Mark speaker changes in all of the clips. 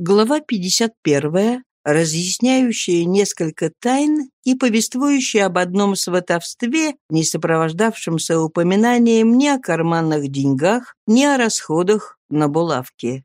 Speaker 1: Глава 51, разъясняющая несколько тайн и повествующая об одном сватовстве, не сопровождавшемся упоминанием ни о карманных деньгах, ни о расходах на булавки.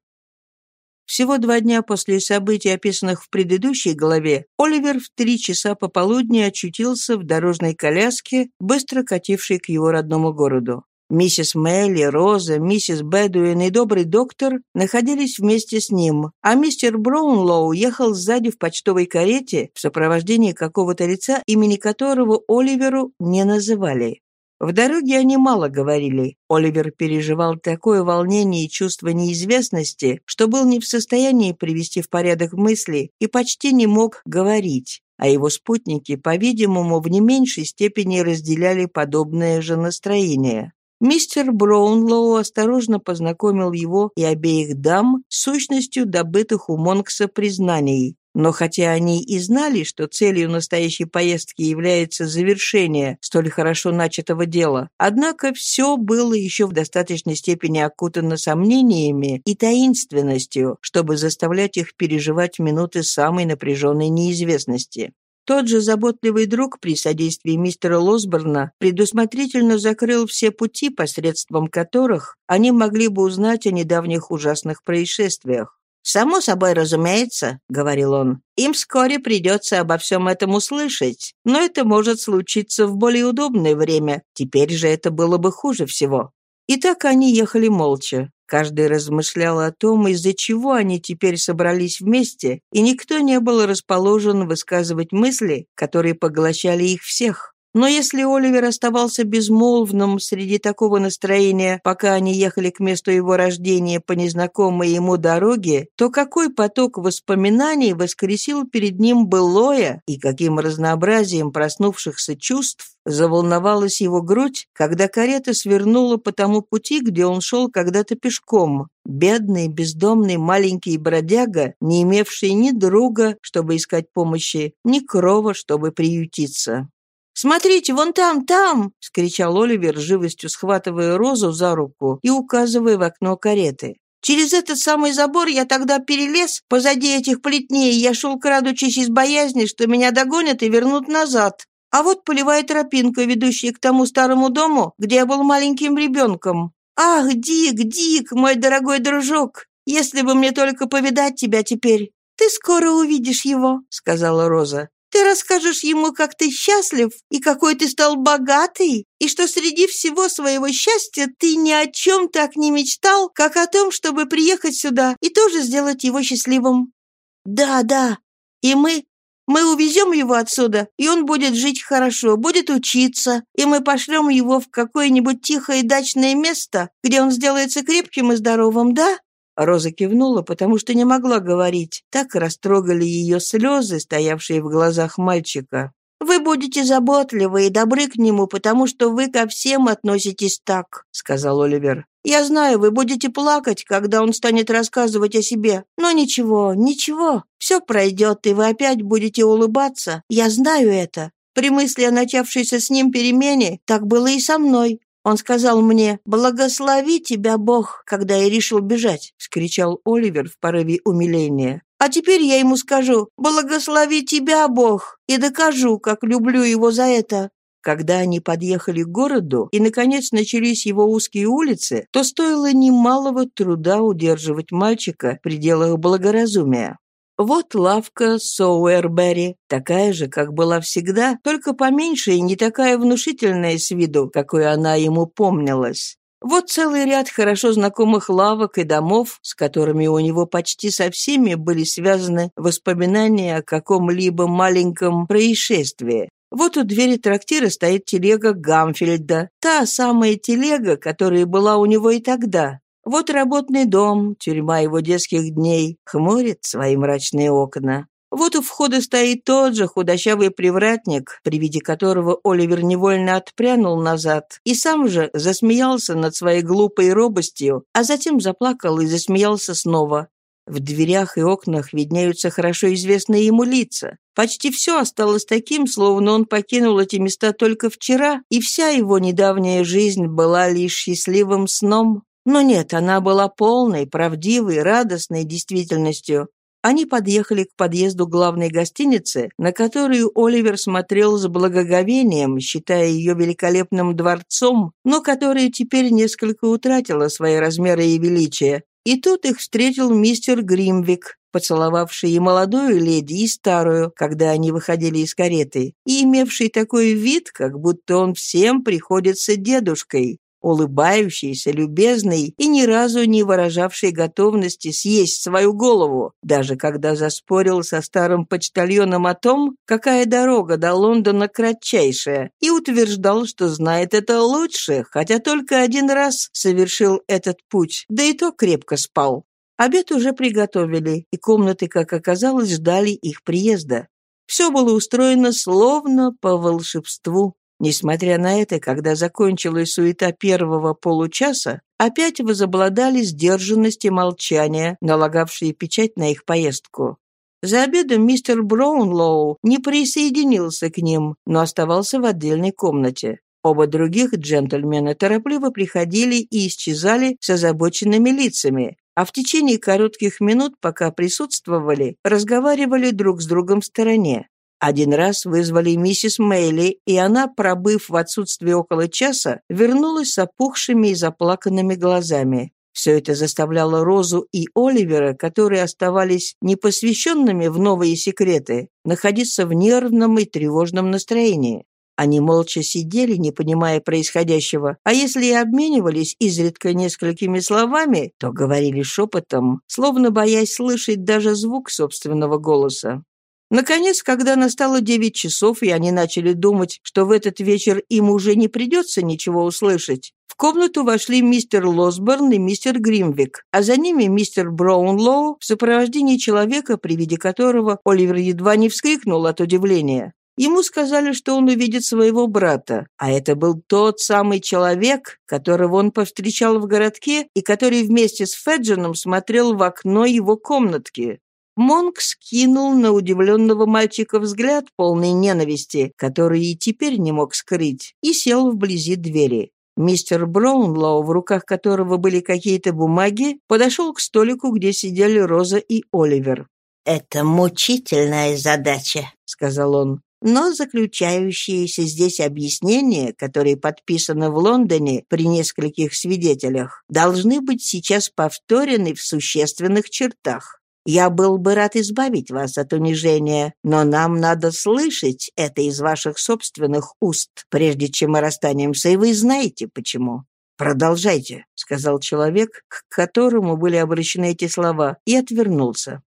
Speaker 1: Всего два дня после событий, описанных в предыдущей главе, Оливер в три часа пополудни очутился в дорожной коляске, быстро катившей к его родному городу. Миссис Мелли, Роза, миссис Бэдуин и добрый доктор находились вместе с ним, а мистер Браунлоу ехал сзади в почтовой карете в сопровождении какого-то лица, имени которого Оливеру не называли. В дороге они мало говорили. Оливер переживал такое волнение и чувство неизвестности, что был не в состоянии привести в порядок мысли и почти не мог говорить а его спутники, по-видимому, в не меньшей степени разделяли подобное же настроение. Мистер Браунлоу осторожно познакомил его и обеих дам с сущностью добытых у Монкса признаний. Но хотя они и знали, что целью настоящей поездки является завершение столь хорошо начатого дела, однако все было еще в достаточной степени окутано сомнениями и таинственностью, чтобы заставлять их переживать минуты самой напряженной неизвестности. Тот же заботливый друг при содействии мистера Лосборна предусмотрительно закрыл все пути, посредством которых они могли бы узнать о недавних ужасных происшествиях. «Само собой разумеется», — говорил он, — «им вскоре придется обо всем этом услышать, но это может случиться в более удобное время, теперь же это было бы хуже всего». И так они ехали молча. Каждый размышлял о том, из-за чего они теперь собрались вместе, и никто не был расположен высказывать мысли, которые поглощали их всех. Но если Оливер оставался безмолвным среди такого настроения, пока они ехали к месту его рождения по незнакомой ему дороге, то какой поток воспоминаний воскресил перед ним былое и каким разнообразием проснувшихся чувств заволновалась его грудь, когда карета свернула по тому пути, где он шел когда-то пешком. Бедный, бездомный маленький бродяга, не имевший ни друга, чтобы искать помощи, ни крова, чтобы приютиться. «Смотрите, вон там, там!» — скричал Оливер, живостью схватывая Розу за руку и указывая в окно кареты. «Через этот самый забор я тогда перелез, позади этих плетней, я шел, крадучись из боязни, что меня догонят и вернут назад. А вот полевая тропинка, ведущая к тому старому дому, где я был маленьким ребенком. Ах, Дик, Дик, мой дорогой дружок, если бы мне только повидать тебя теперь!» «Ты скоро увидишь его», — сказала Роза. Ты расскажешь ему, как ты счастлив, и какой ты стал богатый, и что среди всего своего счастья ты ни о чем так не мечтал, как о том, чтобы приехать сюда и тоже сделать его счастливым. Да, да, и мы... Мы увезем его отсюда, и он будет жить хорошо, будет учиться, и мы пошлем его в какое-нибудь тихое дачное место, где он сделается крепким и здоровым, да? Роза кивнула, потому что не могла говорить. Так растрогали ее слезы, стоявшие в глазах мальчика. «Вы будете заботливы и добры к нему, потому что вы ко всем относитесь так», — сказал Оливер. «Я знаю, вы будете плакать, когда он станет рассказывать о себе. Но ничего, ничего, все пройдет, и вы опять будете улыбаться. Я знаю это. При мысли о начавшейся с ним перемене так было и со мной. Он сказал мне «Благослови тебя, Бог, когда я решил бежать», — скричал Оливер в порыве умиления. «А теперь я ему скажу «Благослови тебя, Бог», и докажу, как люблю его за это». Когда они подъехали к городу и, наконец, начались его узкие улицы, то стоило немалого труда удерживать мальчика в пределах благоразумия. Вот лавка Соуэрбери, такая же, как была всегда, только поменьше и не такая внушительная с виду, какой она ему помнилась. Вот целый ряд хорошо знакомых лавок и домов, с которыми у него почти со всеми были связаны воспоминания о каком-либо маленьком происшествии. Вот у двери трактира стоит телега Гамфельда, та самая телега, которая была у него и тогда. Вот работный дом, тюрьма его детских дней, хмурит свои мрачные окна. Вот у входа стоит тот же худощавый привратник, при виде которого Оливер невольно отпрянул назад и сам же засмеялся над своей глупой робостью, а затем заплакал и засмеялся снова. В дверях и окнах виднеются хорошо известные ему лица. Почти все осталось таким, словно он покинул эти места только вчера, и вся его недавняя жизнь была лишь счастливым сном. Но нет, она была полной, правдивой, радостной действительностью. Они подъехали к подъезду главной гостиницы, на которую Оливер смотрел с благоговением, считая ее великолепным дворцом, но которая теперь несколько утратила свои размеры и величие. И тут их встретил мистер Гримвик, поцеловавший и молодую леди, и старую, когда они выходили из кареты, и имевший такой вид, как будто он всем приходится дедушкой улыбающийся, любезный и ни разу не выражавший готовности съесть свою голову, даже когда заспорил со старым почтальоном о том, какая дорога до Лондона кратчайшая, и утверждал, что знает это лучше, хотя только один раз совершил этот путь, да и то крепко спал. Обед уже приготовили, и комнаты, как оказалось, ждали их приезда. Все было устроено словно по волшебству. Несмотря на это, когда закончилась суета первого получаса, опять возобладали сдержанность и молчание, налагавшие печать на их поездку. За обедом мистер Браунлоу не присоединился к ним, но оставался в отдельной комнате. Оба других джентльмена торопливо приходили и исчезали с озабоченными лицами, а в течение коротких минут, пока присутствовали, разговаривали друг с другом в стороне. Один раз вызвали миссис Мейли, и она, пробыв в отсутствии около часа, вернулась с опухшими и заплаканными глазами. Все это заставляло Розу и Оливера, которые оставались непосвященными в новые секреты, находиться в нервном и тревожном настроении. Они молча сидели, не понимая происходящего, а если и обменивались изредка несколькими словами, то говорили шепотом, словно боясь слышать даже звук собственного голоса. Наконец, когда настало девять часов, и они начали думать, что в этот вечер им уже не придется ничего услышать, в комнату вошли мистер Лосборн и мистер Гримвик, а за ними мистер Браунлоу в сопровождении человека, при виде которого Оливер едва не вскрикнул от удивления. Ему сказали, что он увидит своего брата, а это был тот самый человек, которого он повстречал в городке и который вместе с Феджином смотрел в окно его комнатки. Монк скинул на удивленного мальчика взгляд полный ненависти, который и теперь не мог скрыть, и сел вблизи двери. Мистер Браунлоу, в руках которого были какие-то бумаги, подошел к столику, где сидели Роза и Оливер.
Speaker 2: «Это мучительная задача», — сказал он.
Speaker 1: Но заключающиеся здесь объяснения, которые подписаны в Лондоне при нескольких свидетелях, должны быть сейчас повторены в существенных чертах. Я был бы рад избавить вас от унижения, но нам надо слышать это из ваших собственных уст, прежде чем мы расстанемся, и вы знаете почему». «Продолжайте», — сказал человек, к которому были обращены эти слова, и отвернулся.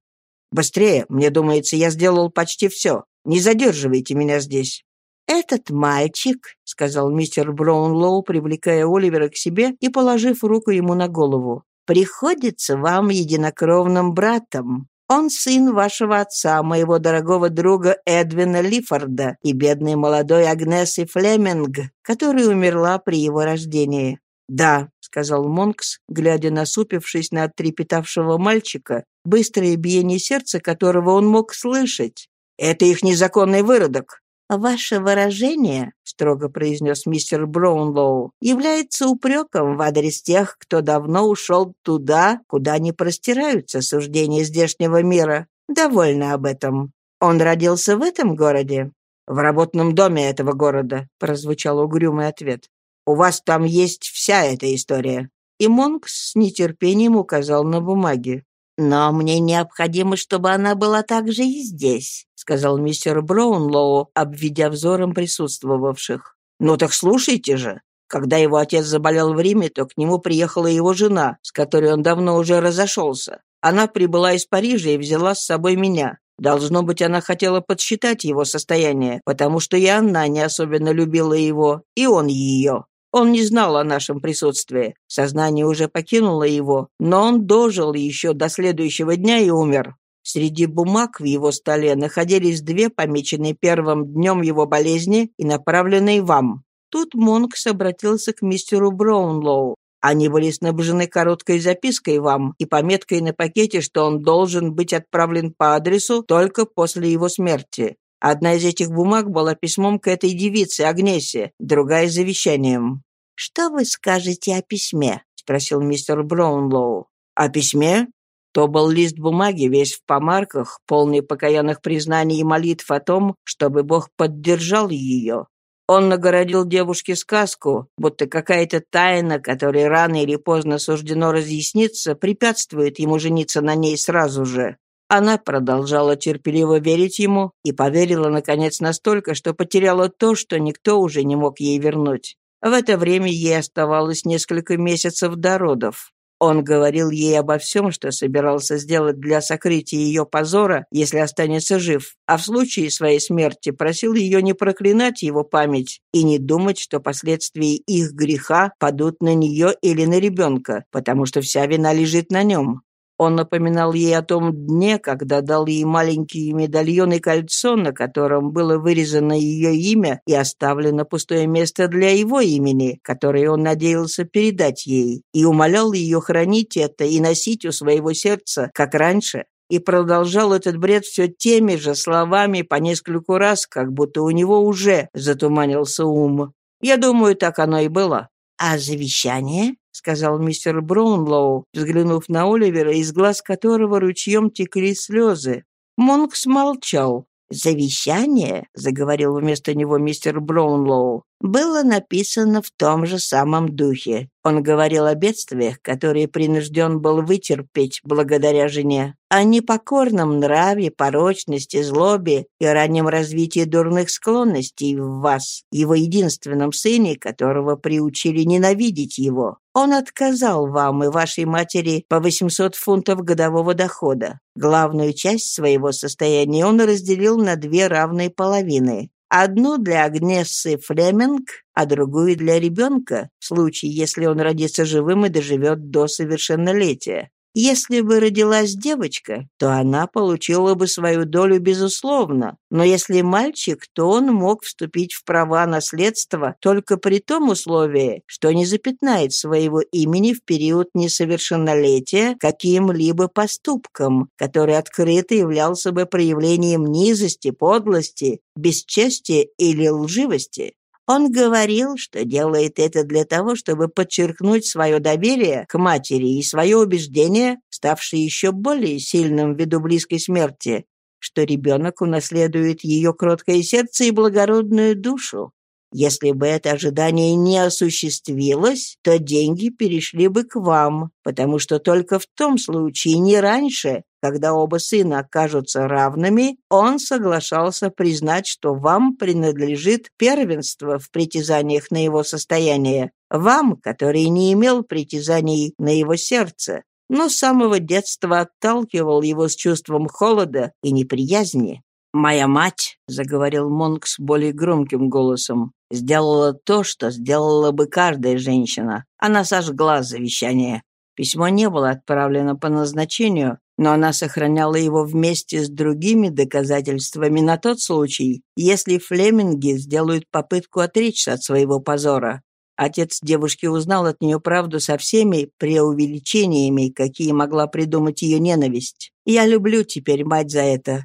Speaker 1: «Быстрее, мне думается, я сделал почти все. Не задерживайте меня здесь».
Speaker 2: «Этот мальчик», — сказал мистер Браунлоу, привлекая Оливера к себе и положив руку ему на голову, приходится вам единокровным братом. Он сын вашего отца, моего дорогого друга Эдвина Лифорда и бедной молодой Агнесы Флеминг, которая умерла при его рождении».
Speaker 1: «Да», — сказал Монкс, глядя насупившись на трепетавшего мальчика, быстрое биение сердца которого он мог слышать. «Это их незаконный выродок.
Speaker 2: «Ваше выражение, — строго произнес мистер Браунлоу, — является упреком в адрес тех, кто давно ушел туда, куда не простираются суждения здешнего мира. Довольно об этом. Он родился в этом городе?»
Speaker 1: «В работном доме этого города», — прозвучал угрюмый ответ. «У вас там есть вся эта история». И Монкс с нетерпением указал на бумаги.
Speaker 2: «Но мне необходимо, чтобы она была также и здесь», сказал мистер Браунлоу, обведя взором присутствовавших.
Speaker 1: «Ну так слушайте же. Когда его отец заболел в Риме, то к нему приехала его жена, с которой он давно уже разошелся. Она прибыла из Парижа и взяла с собой меня. Должно быть, она хотела подсчитать его состояние, потому что и она не особенно любила его, и он ее. Он не знал о нашем присутствии. Сознание уже покинуло его, но он дожил еще до следующего дня и умер. Среди бумаг в его столе находились две, помеченные первым днем его болезни и направленные вам. Тут Монкс обратился к мистеру Браунлоу. Они были снабжены короткой запиской вам и пометкой на пакете, что он должен быть отправлен по адресу только после его смерти. Одна из этих бумаг была письмом к этой девице, Агнесе, другая — завещанием.
Speaker 2: «Что вы скажете о письме?» — спросил мистер Браунлоу.
Speaker 1: «О письме? То был лист бумаги, весь в помарках, полный покаянных признаний и молитв о том, чтобы Бог поддержал ее. Он нагородил девушке сказку, будто какая-то тайна, которой рано или поздно суждено разъясниться, препятствует ему жениться на ней сразу же. Она продолжала терпеливо верить ему и поверила, наконец, настолько, что потеряла то, что никто уже не мог ей вернуть. В это время ей оставалось несколько месяцев до родов. Он говорил ей обо всем, что собирался сделать для сокрытия ее позора, если останется жив, а в случае своей смерти просил ее не проклинать его память и не думать, что последствия их греха падут на нее или на ребенка, потому что вся вина лежит на нем. Он напоминал ей о том дне, когда дал ей маленький медальон и кольцо, на котором было вырезано ее имя и оставлено пустое место для его имени, которое он надеялся передать ей, и умолял ее хранить это и носить у своего сердца, как раньше, и продолжал этот бред все теми же словами по нескольку раз, как будто у него уже затуманился ум. Я думаю, так оно и было.
Speaker 2: «А завещание?»
Speaker 1: — сказал мистер Браунлоу, взглянув на Оливера, из глаз которого ручьем текли слезы. Монкс молчал.
Speaker 2: «Завещание», — заговорил вместо него мистер Браунлоу, было написано в том же самом духе. Он говорил о бедствиях, которые принужден был вытерпеть благодаря жене, о непокорном нраве, порочности, злобе и раннем развитии дурных склонностей в вас, его единственном сыне, которого приучили ненавидеть его. Он отказал вам и вашей матери по 800 фунтов годового дохода. Главную часть своего состояния он разделил на две равные половины. Одну для Агнессы Флеминг, а другую для ребенка, в случае, если он родится живым и доживет до совершеннолетия. Если бы родилась девочка, то она получила бы свою долю безусловно, но если мальчик, то он мог вступить в права наследства только при том условии, что не запятнает своего имени в период несовершеннолетия каким-либо поступком, который открыто являлся бы проявлением низости, подлости, бесчестия или лживости. Он говорил, что делает это для того, чтобы подчеркнуть свое доверие к матери и свое убеждение, ставшее еще более сильным ввиду близкой смерти, что ребенок унаследует ее кроткое сердце и благородную душу. Если бы это ожидание не осуществилось, то деньги перешли бы к вам, потому что только в том случае, не раньше, когда оба сына окажутся равными, он соглашался признать, что вам принадлежит первенство в притязаниях на его состояние, вам, который не имел притязаний на его сердце, но с самого детства отталкивал его с чувством холода и неприязни. «Моя мать», — заговорил Монкс более громким голосом, «сделала то, что сделала бы каждая женщина. Она сожгла завещание. Письмо не было отправлено по назначению, но она сохраняла его вместе с другими доказательствами на тот случай, если флеминги сделают попытку отречься от своего позора. Отец девушки узнал от нее правду со всеми преувеличениями, какие могла придумать ее ненависть. Я люблю теперь мать за это.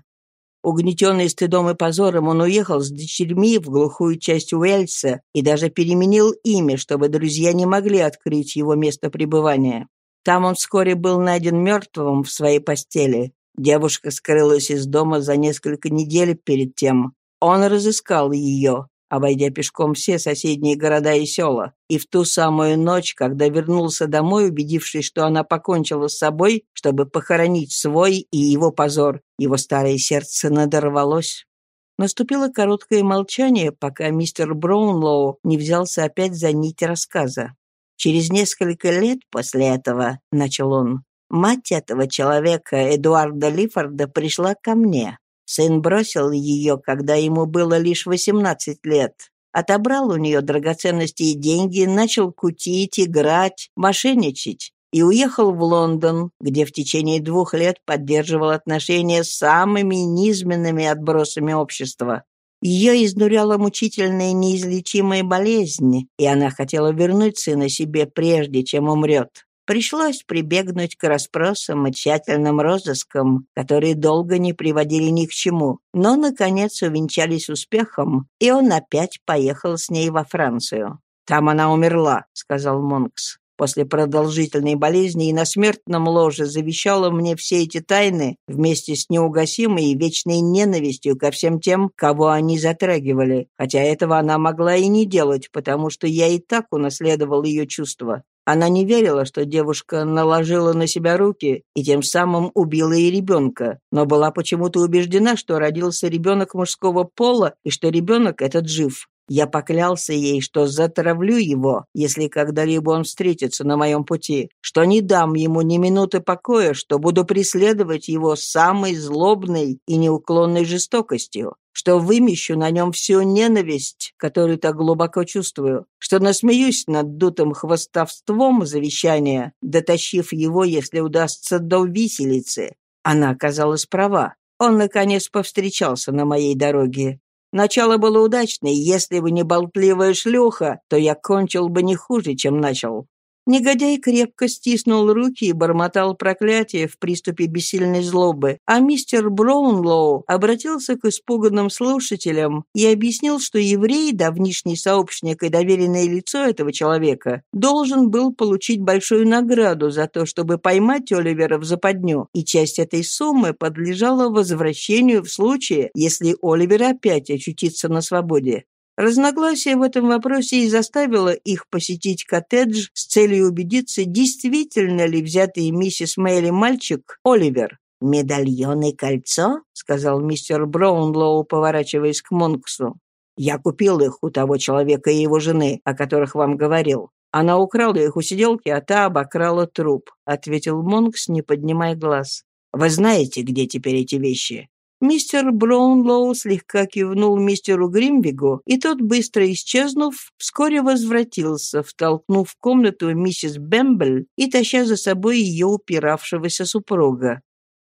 Speaker 2: Угнетенный стыдом и позором, он уехал с дочерьми в глухую часть Уэльса и даже переменил имя, чтобы друзья не могли открыть его место пребывания. Там он вскоре был найден мертвым в своей постели. Девушка скрылась из дома за несколько недель перед тем. Он разыскал ее, обойдя пешком все соседние города и села. И в ту самую ночь, когда вернулся домой, убедившись, что она покончила с собой, чтобы похоронить свой и его позор, его старое сердце надорвалось. Наступило короткое молчание, пока мистер Браунлоу не взялся опять за нить рассказа. Через несколько лет после этого, — начал он, — мать этого человека, Эдуарда Лифорда, пришла ко мне. Сын бросил ее, когда ему было лишь 18 лет. Отобрал у нее драгоценности и деньги, начал кутить, играть, мошенничать и уехал в Лондон, где в течение двух лет поддерживал отношения с самыми низменными отбросами общества. Ее изнуряла мучительная неизлечимая болезнь, и она хотела вернуть сына себе прежде, чем умрет. Пришлось прибегнуть к расспросам и тщательным розыскам, которые долго не приводили ни к чему, но, наконец, увенчались успехом, и он опять поехал с ней во Францию. «Там она умерла», — сказал Монкс.
Speaker 1: после продолжительной болезни и на смертном ложе завещала мне все эти тайны вместе с неугасимой и вечной ненавистью ко всем тем, кого они затрагивали, хотя этого она могла и не делать, потому что я и так унаследовал ее чувства. Она не верила, что девушка наложила на себя руки и тем самым убила и ребенка, но была почему-то убеждена, что родился ребенок мужского пола и что ребенок этот жив. Я поклялся ей, что затравлю его, если когда-либо он встретится на моем пути, что не дам ему ни минуты покоя, что буду преследовать его самой злобной и неуклонной жестокостью, что вымещу на нем всю ненависть, которую так глубоко чувствую, что насмеюсь над дутым хвостовством завещания, дотащив его, если удастся, до виселицы. Она оказалась права. Он, наконец, повстречался на моей дороге. Начало было удачное, если бы не болтливая шлюха, то я кончил бы не хуже, чем начал. Негодяй крепко стиснул руки и бормотал проклятие в приступе бессильной злобы, а мистер Браунлоу обратился к испуганным слушателям и объяснил, что еврей, давнишний сообщник и доверенное лицо этого человека, должен был получить большую награду за то, чтобы поймать Оливера в западню, и часть этой суммы подлежала возвращению в случае, если Оливер опять очутится на свободе. Разногласие в этом вопросе и заставило их посетить коттедж с целью убедиться, действительно ли взятый миссис Мэйли мальчик Оливер. «Медальон и кольцо?» — сказал мистер Браунлоу, поворачиваясь к Монксу. «Я купил их у того человека и его жены, о которых вам говорил. Она украла их у сиделки, а та обокрала труп», — ответил Монкс, не поднимая глаз. «Вы знаете, где теперь эти вещи?» Мистер Браунлоу слегка кивнул мистеру Гримвигу, и тот, быстро исчезнув, вскоре возвратился, втолкнув в комнату миссис Бэмбл и таща за собой ее упиравшегося супруга.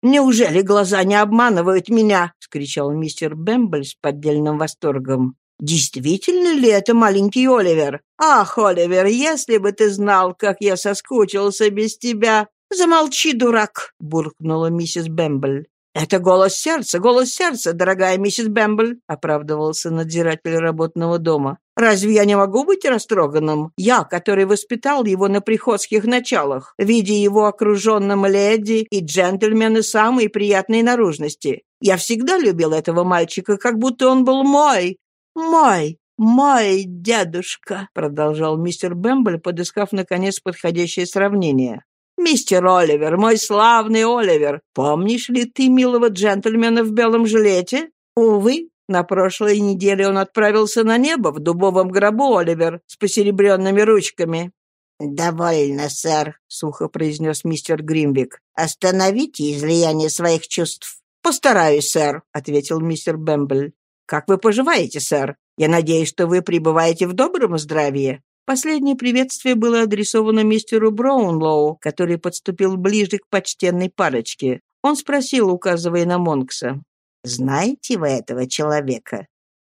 Speaker 1: «Неужели глаза не обманывают меня?» — вскричал мистер Бэмбл с поддельным восторгом. «Действительно ли это маленький Оливер? Ах, Оливер, если бы ты знал, как я соскучился без тебя!» «Замолчи, дурак!» — буркнула миссис Бэмбл. «Это голос сердца, голос сердца, дорогая миссис Бэмбл», — оправдывался надзиратель работного дома. «Разве я не могу быть растроганным? Я, который воспитал его на приходских началах, видя его окруженным леди и джентльменами самой приятной наружности. Я всегда любил этого мальчика, как будто он был мой. Мой, мой дедушка», — продолжал мистер Бэмбл, подыскав, наконец, подходящее сравнение. «Мистер Оливер, мой славный Оливер, помнишь ли ты милого джентльмена в белом жилете? Увы, на прошлой неделе он отправился на небо в дубовом гробу, Оливер, с посеребренными ручками». «Довольно, сэр», — сухо произнес мистер Гримвик. «Остановите излияние своих чувств». «Постараюсь, сэр», — ответил мистер Бэмбл. «Как вы поживаете, сэр? Я надеюсь, что вы пребываете в добром здравии. Последнее приветствие было адресовано мистеру Браунлоу, который подступил ближе к почтенной парочке. Он спросил, указывая на Монкса. «Знаете вы этого человека?»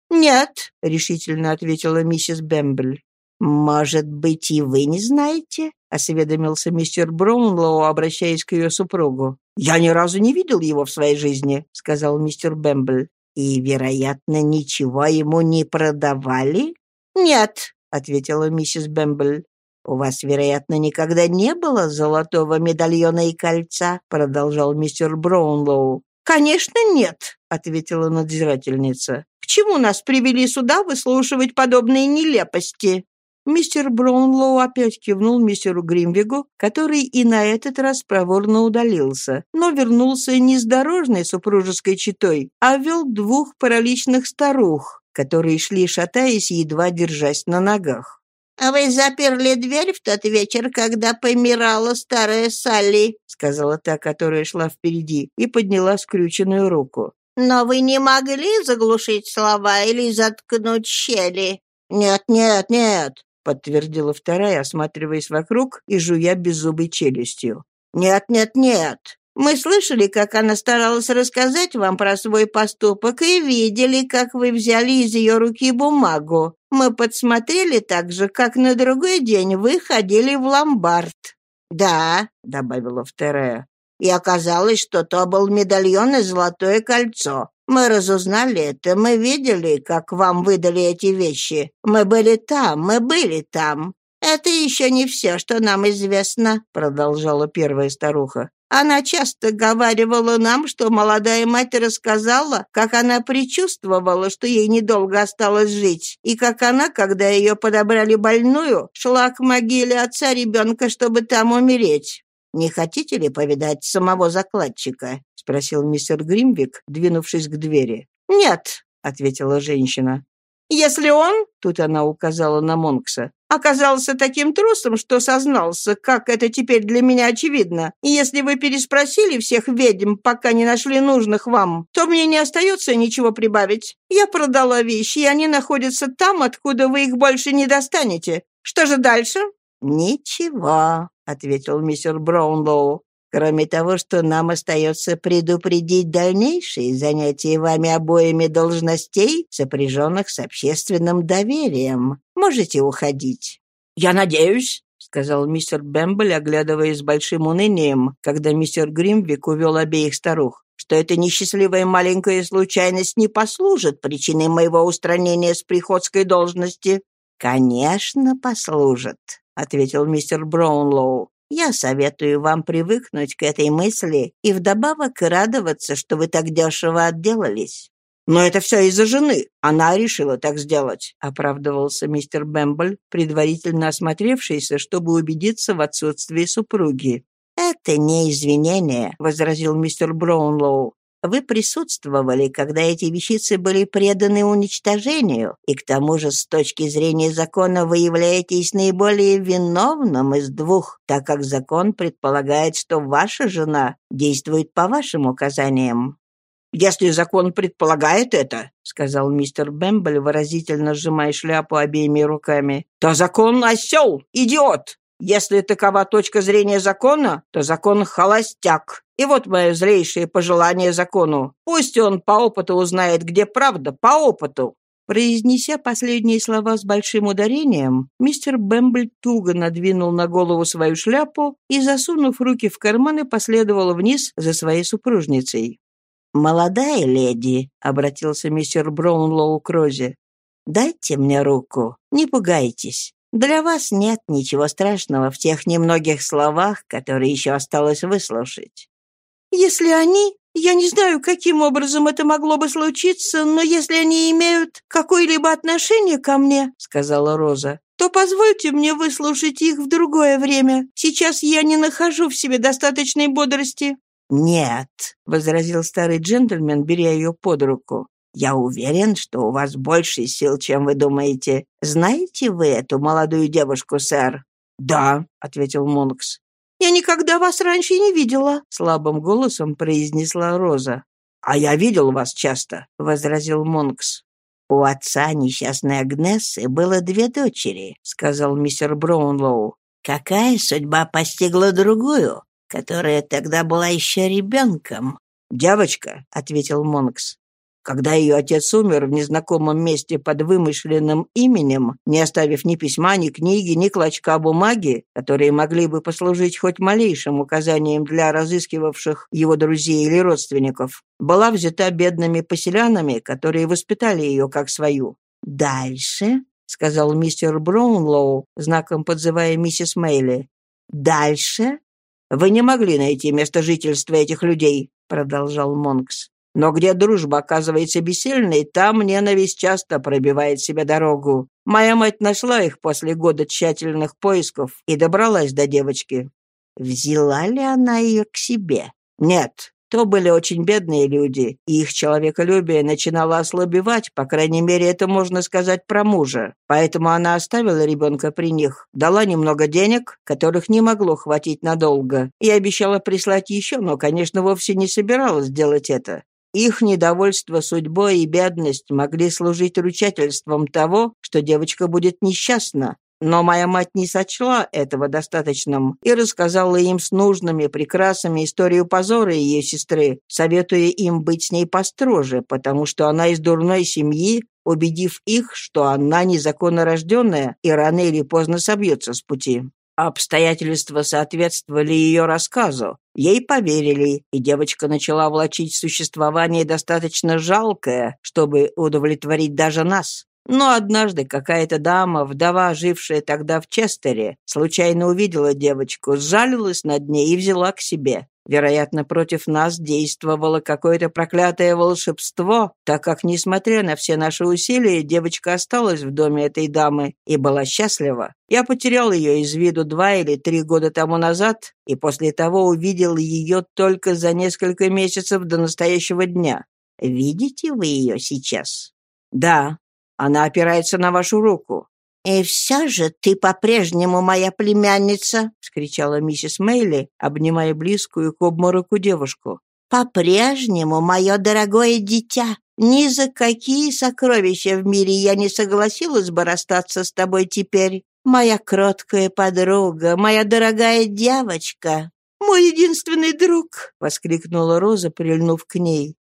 Speaker 1: «Нет», — решительно ответила миссис Бэмбл. «Может быть, и вы не знаете?» — осведомился мистер Браунлоу, обращаясь к ее супругу. «Я ни разу не видел его в своей жизни», — сказал мистер Бэмбл. «И, вероятно, ничего ему не продавали?» «Нет», ответила миссис Бэмбл. «У вас, вероятно, никогда не было золотого медальона и кольца?» продолжал мистер Браунлоу. «Конечно, нет», — ответила надзирательница. «К чему нас привели сюда выслушивать подобные нелепости?» Мистер Браунлоу опять кивнул мистеру Гримвигу, который и на этот раз проворно удалился, но вернулся не с дорожной супружеской четой, а вел двух параличных старух, которые шли, шатаясь, едва держась на ногах. «А вы заперли дверь в тот вечер, когда помирала старая Салли», сказала та, которая шла впереди, и подняла скрюченную руку. «Но вы не могли заглушить слова или заткнуть щели?» «Нет, нет, нет», подтвердила вторая, осматриваясь вокруг и жуя беззубой челюстью. «Нет, нет, нет. Мы слышали, как она старалась рассказать вам про свой поступок и видели, как вы взяли из ее руки бумагу. Мы подсмотрели также, как на другой день вы ходили в ломбард». «Да», — добавила вторая, — «и оказалось, что то был медальон и золотое кольцо. Мы разузнали это, мы видели, как вам выдали эти вещи. Мы были там, мы были там.
Speaker 2: «Это еще не все, что нам известно», — продолжала первая старуха. Она часто говаривала нам, что молодая мать рассказала, как она предчувствовала, что ей недолго осталось жить, и как она, когда ее подобрали больную, шла к могиле отца ребенка, чтобы там умереть. «Не хотите ли повидать самого закладчика?» — спросил мистер Гримвик, двинувшись к двери. «Нет», — ответила женщина. «Если он, — тут она указала на Монкса, — оказался таким трусом, что сознался, как это теперь для меня очевидно, и если вы переспросили всех ведьм, пока не нашли нужных вам, то мне не остается ничего прибавить. Я продала вещи, и они находятся там, откуда вы их больше не достанете. Что же дальше?» «Ничего», — ответил мистер Браунлоу. Кроме того, что нам остается предупредить дальнейшие занятия вами обоими должностей, сопряженных с общественным доверием. Можете уходить».
Speaker 1: «Я надеюсь», — сказал мистер Бэмбл, оглядываясь с большим унынием, когда мистер Гримвик увел обеих старух, что эта несчастливая маленькая случайность не послужит причиной моего устранения с приходской должности.
Speaker 2: «Конечно, послужит», — ответил мистер Браунлоу. Я советую вам привыкнуть к этой мысли и вдобавок радоваться, что вы так дешево отделались».
Speaker 1: «Но это все из-за жены. Она решила так сделать», — оправдывался мистер Бэмбль, предварительно осмотревшийся, чтобы убедиться в отсутствии супруги.
Speaker 2: «Это не извинение», — возразил мистер Браунлоу. Вы присутствовали, когда эти вещицы были преданы уничтожению, и к тому же с точки зрения закона вы являетесь наиболее виновным из двух, так как закон предполагает, что ваша жена действует по вашим указаниям.
Speaker 1: «Если закон предполагает это, — сказал мистер Бэмбл, выразительно сжимая шляпу обеими руками, — то закон осел, идиот. Если такова точка зрения закона, то закон холостяк. И вот мое злейшее пожелание закону. Пусть он по опыту узнает, где правда, по опыту».
Speaker 2: Произнеся последние слова с большим ударением, мистер Бэмбль туго надвинул на голову свою шляпу и, засунув руки в карманы, последовал вниз за своей супружницей. «Молодая леди», — обратился мистер Браунлоу к Розе, — «дайте мне руку, не пугайтесь. Для вас нет ничего страшного в тех немногих словах, которые еще осталось выслушать.
Speaker 3: Если они... Я не знаю, каким образом это могло бы случиться, но если они имеют какое-либо отношение ко мне, — сказала Роза, — то позвольте мне выслушать их в другое время. Сейчас я не нахожу в себе достаточной бодрости».
Speaker 2: «Нет», — возразил старый джентльмен, беря ее под руку. Я уверен, что у вас больше сил, чем вы думаете. Знаете вы эту молодую девушку, сэр?»
Speaker 1: «Да», — ответил Монкс.
Speaker 3: «Я никогда вас раньше не видела», —
Speaker 2: слабым голосом произнесла Роза.
Speaker 1: «А я видел вас часто», — возразил Монкс.
Speaker 2: «У отца несчастной Агнессы было две дочери», — сказал мистер Браунлоу. «Какая судьба постигла другую, которая тогда была еще ребенком?»
Speaker 1: «Девочка», — ответил Монкс. Когда ее отец умер в незнакомом месте под вымышленным именем, не оставив ни письма, ни книги, ни клочка бумаги, которые могли бы послужить хоть малейшим указанием для разыскивавших его друзей или родственников, была взята бедными поселянами, которые воспитали ее как свою.
Speaker 2: «Дальше», — сказал мистер Браунлоу, знаком подзывая миссис Мейли. «Дальше?»
Speaker 1: «Вы не могли найти место жительства этих людей», — продолжал Монкс. Но где дружба оказывается бессильной, там ненависть часто пробивает себе дорогу. Моя мать нашла их после года тщательных поисков и добралась до девочки.
Speaker 2: Взяла ли она ее к себе?
Speaker 1: Нет. То были очень бедные люди, и их человеколюбие начинало ослабевать, по крайней мере, это можно сказать про мужа. Поэтому она оставила ребенка при них, дала немного денег, которых не могло хватить надолго, и обещала прислать еще, но, конечно, вовсе не собиралась делать это. Их недовольство судьбой и бедность могли служить ручательством того, что девочка будет несчастна. Но моя мать не сочла этого достаточным и рассказала им с нужными прекрасами историю позора ее сестры, советуя им быть с ней построже, потому что она из дурной семьи, убедив их, что она незаконно рожденная и рано или поздно собьется с пути. Обстоятельства соответствовали ее рассказу. Ей поверили, и девочка начала влачить существование достаточно жалкое, чтобы удовлетворить даже нас. Но однажды какая-то дама, вдова, жившая тогда в Честере, случайно увидела девочку, сжалилась над ней и взяла к себе. Вероятно, против нас действовало какое-то проклятое волшебство, так как, несмотря на все наши усилия, девочка осталась в доме этой дамы и была счастлива. Я потерял ее из виду два или три года тому назад, и после того увидел ее только за несколько месяцев до настоящего дня. Видите вы ее сейчас? Да, она опирается на вашу руку.
Speaker 2: «И все же ты по-прежнему моя племянница!» — вскричала миссис Мейли, обнимая близкую к обмороку девушку. «По-прежнему мое дорогое дитя! Ни за какие сокровища в мире я не согласилась бы расстаться с тобой теперь. Моя кроткая подруга, моя дорогая девочка!»
Speaker 3: «Мой единственный друг!» — воскликнула Роза, прильнув к ней.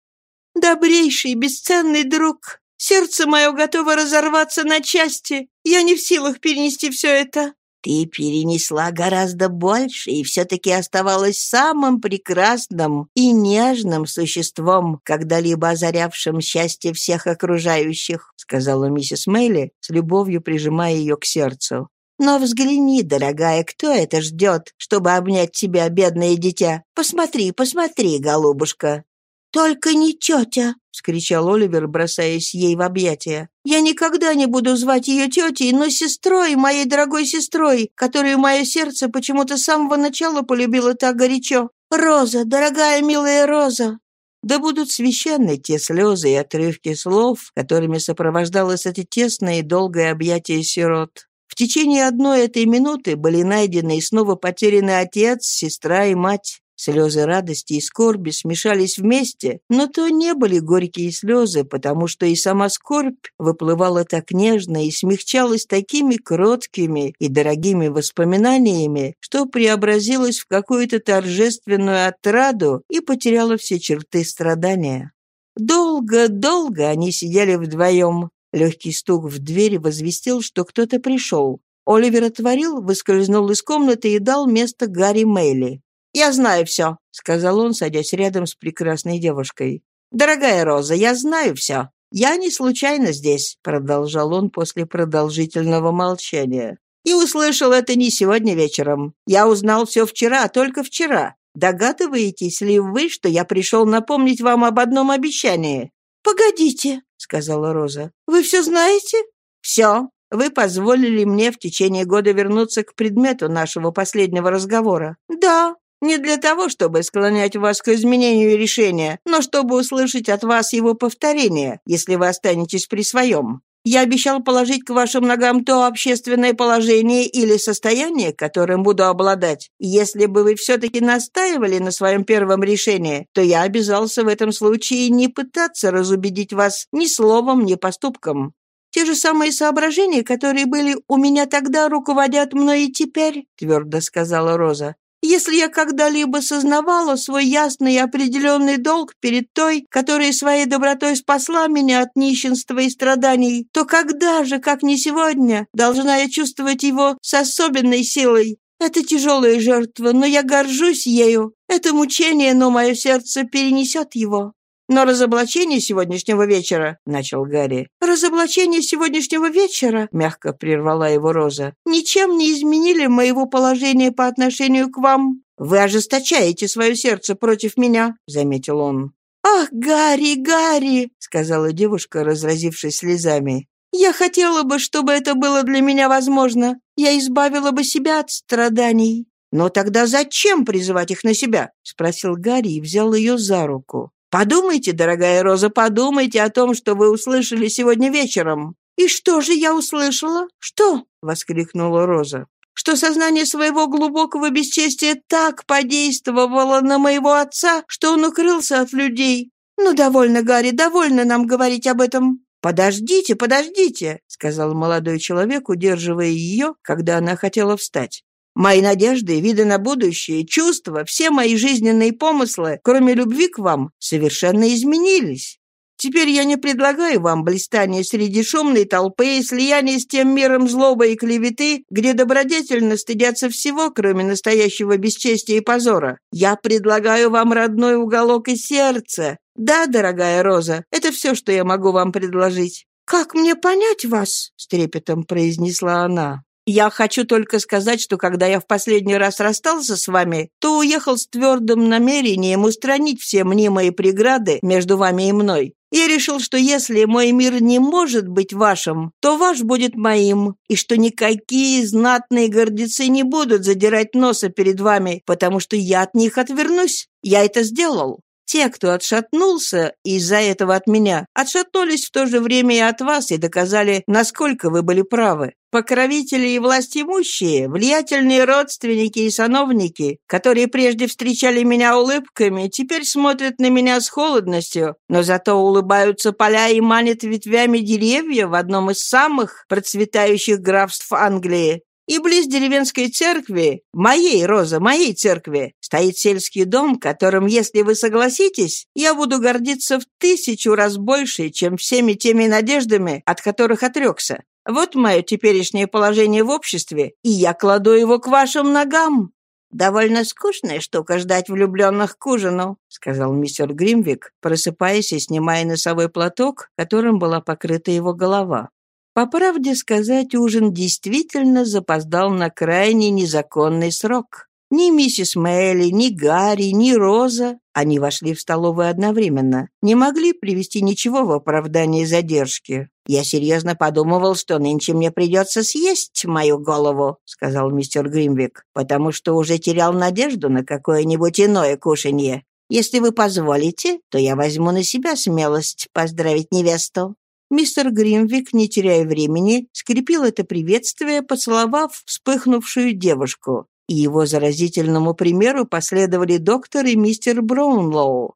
Speaker 3: «Добрейший, бесценный друг! Сердце мое готово разорваться на части. Я не в силах перенести все это».
Speaker 2: «Ты перенесла гораздо больше и все-таки оставалась самым прекрасным и нежным существом, когда-либо озарявшим счастье всех окружающих», сказала миссис Мэйли, с любовью прижимая ее к сердцу. «Но взгляни, дорогая, кто это ждет, чтобы обнять тебя, бедное дитя? Посмотри, посмотри, голубушка!»
Speaker 3: «Только не тетя!» — вскричал Оливер, бросаясь ей в объятия. «Я никогда не буду звать ее тетей, но сестрой, моей дорогой сестрой, которую мое сердце почему-то с самого начала полюбило так горячо. Роза, дорогая милая Роза!» Да будут священны те слезы и отрывки слов, которыми сопровождалось это тесное и долгое объятие сирот. В течение одной этой минуты были найдены и снова потеряны отец, сестра и мать. Слезы радости и скорби смешались вместе, но то не были горькие слезы, потому что и сама скорбь выплывала так нежно и смягчалась такими кроткими и дорогими воспоминаниями, что преобразилась в какую-то торжественную отраду и потеряла все черты страдания. Долго-долго они сидели вдвоем. Легкий стук в дверь возвестил, что кто-то пришел. Оливер отворил, выскользнул из комнаты и дал место Гарри Мейли. «Я знаю все», — сказал он, садясь рядом с прекрасной девушкой. «Дорогая Роза, я знаю все. Я не случайно здесь», — продолжал он после продолжительного молчания. «И услышал это не сегодня вечером. Я узнал все вчера, только вчера. Догадываетесь ли вы, что я пришел напомнить вам об одном обещании?» «Погодите», — сказала Роза. «Вы все знаете?» «Все. Вы позволили мне в течение года вернуться к предмету нашего последнего разговора». «Да», не для того, чтобы склонять вас к изменению решения, но чтобы услышать от вас его повторение, если вы останетесь при своем. Я обещал положить к вашим ногам то общественное положение или состояние, которым буду обладать. Если бы вы все-таки настаивали на своем первом решении, то я обязался в этом случае не пытаться разубедить вас ни словом, ни поступком. Те же самые соображения, которые были у меня тогда, руководят мной и теперь», — твердо сказала Роза. Если я когда-либо сознавала свой ясный и определенный долг перед той, которая своей добротой спасла меня от нищенства и страданий, то когда же, как не сегодня, должна я чувствовать его с особенной силой? Это тяжелая жертва, но я горжусь ею. Это мучение, но мое сердце перенесет его. «Но разоблачение сегодняшнего вечера», — начал Гарри. «Разоблачение сегодняшнего вечера», — мягко прервала его Роза, «ничем не изменили моего положения по отношению к вам. Вы ожесточаете свое сердце против меня», — заметил он. «Ах, Гарри, Гарри!» — сказала девушка, разразившись слезами. «Я хотела бы, чтобы это было для меня возможно. Я избавила бы себя от страданий». «Но тогда зачем призывать их на себя?» — спросил Гарри и взял ее за руку. Подумайте, дорогая Роза, подумайте о том, что вы услышали сегодня вечером». «И что же я услышала? Что?» — воскликнула Роза. «Что сознание своего глубокого бесчестия так подействовало на моего отца, что он укрылся от людей. Ну, довольно, Гарри, довольно нам говорить об этом». «Подождите, подождите», — сказал молодой человек, удерживая ее, когда она хотела встать. Мои надежды, виды на будущее, чувства, все мои жизненные помыслы, кроме любви к вам, совершенно изменились. Теперь я не предлагаю вам блистания среди шумной толпы и слияния с тем миром злобы и клеветы, где добродетельно стыдятся всего, кроме настоящего бесчестия и позора. Я предлагаю вам родной уголок и сердце. Да, дорогая Роза, это все, что я могу вам предложить. «Как мне понять вас?» — с трепетом произнесла она.
Speaker 1: Я хочу только сказать, что когда я в последний раз расстался с вами, то уехал с твердым намерением устранить все мнимые преграды между вами и мной. Я решил, что если мой мир не может быть вашим, то ваш будет моим, и что никакие знатные гордецы не будут задирать носа перед вами, потому что я от них отвернусь. Я это сделал. Те, кто отшатнулся из-за этого от меня, отшатнулись в то же время и от вас и доказали, насколько вы были правы. Покровители и властимущие, влиятельные родственники и сановники, которые прежде встречали меня улыбками, теперь смотрят на меня с холодностью, но зато улыбаются поля и манят ветвями деревья в одном из самых процветающих графств Англии. И близ деревенской церкви, моей, Роза, моей церкви, стоит сельский дом, которым, если вы согласитесь, я буду гордиться в тысячу раз больше, чем всеми теми надеждами, от которых отрекся. Вот мое теперешнее положение в обществе, и я кладу его к вашим ногам». «Довольно скучная штука ждать влюбленных к ужину», — сказал мистер Гримвик, просыпаясь и снимая носовой платок, которым была покрыта его голова. По правде сказать, ужин действительно запоздал на крайне незаконный срок. Ни миссис Мелли, ни Гарри, ни Роза, они вошли в столовую одновременно, не могли привести ничего в оправдание задержки. «Я серьезно подумывал, что нынче мне придется съесть мою голову», — сказал мистер Гримвик, «потому что уже терял надежду на какое-нибудь иное кушанье. Если вы позволите, то я возьму на себя смелость поздравить невесту». Мистер Гримвик, не теряя времени, скрепил это приветствие, поцеловав вспыхнувшую девушку. И его заразительному примеру последовали доктор и мистер Браунлоу.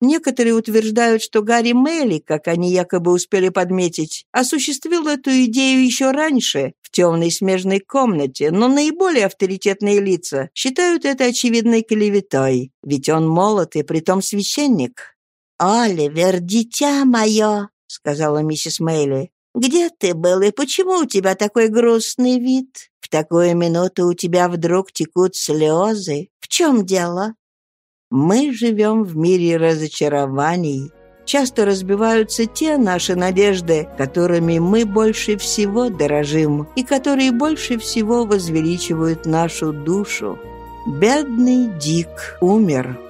Speaker 1: Некоторые утверждают, что Гарри Мелли, как они якобы успели подметить, осуществил эту идею еще раньше, в темной смежной комнате, но наиболее авторитетные лица считают это очевидной клеветой, ведь он молод и притом священник. «Оливер, дитя мое!» — сказала миссис Мейли. «Где ты был и почему у тебя такой грустный вид? В такую минуту у тебя вдруг текут слезы. В чем дело?» Мы живем в мире разочарований. Часто разбиваются те наши надежды, которыми мы больше всего дорожим и которые больше всего возвеличивают нашу душу. Бедный Дик умер.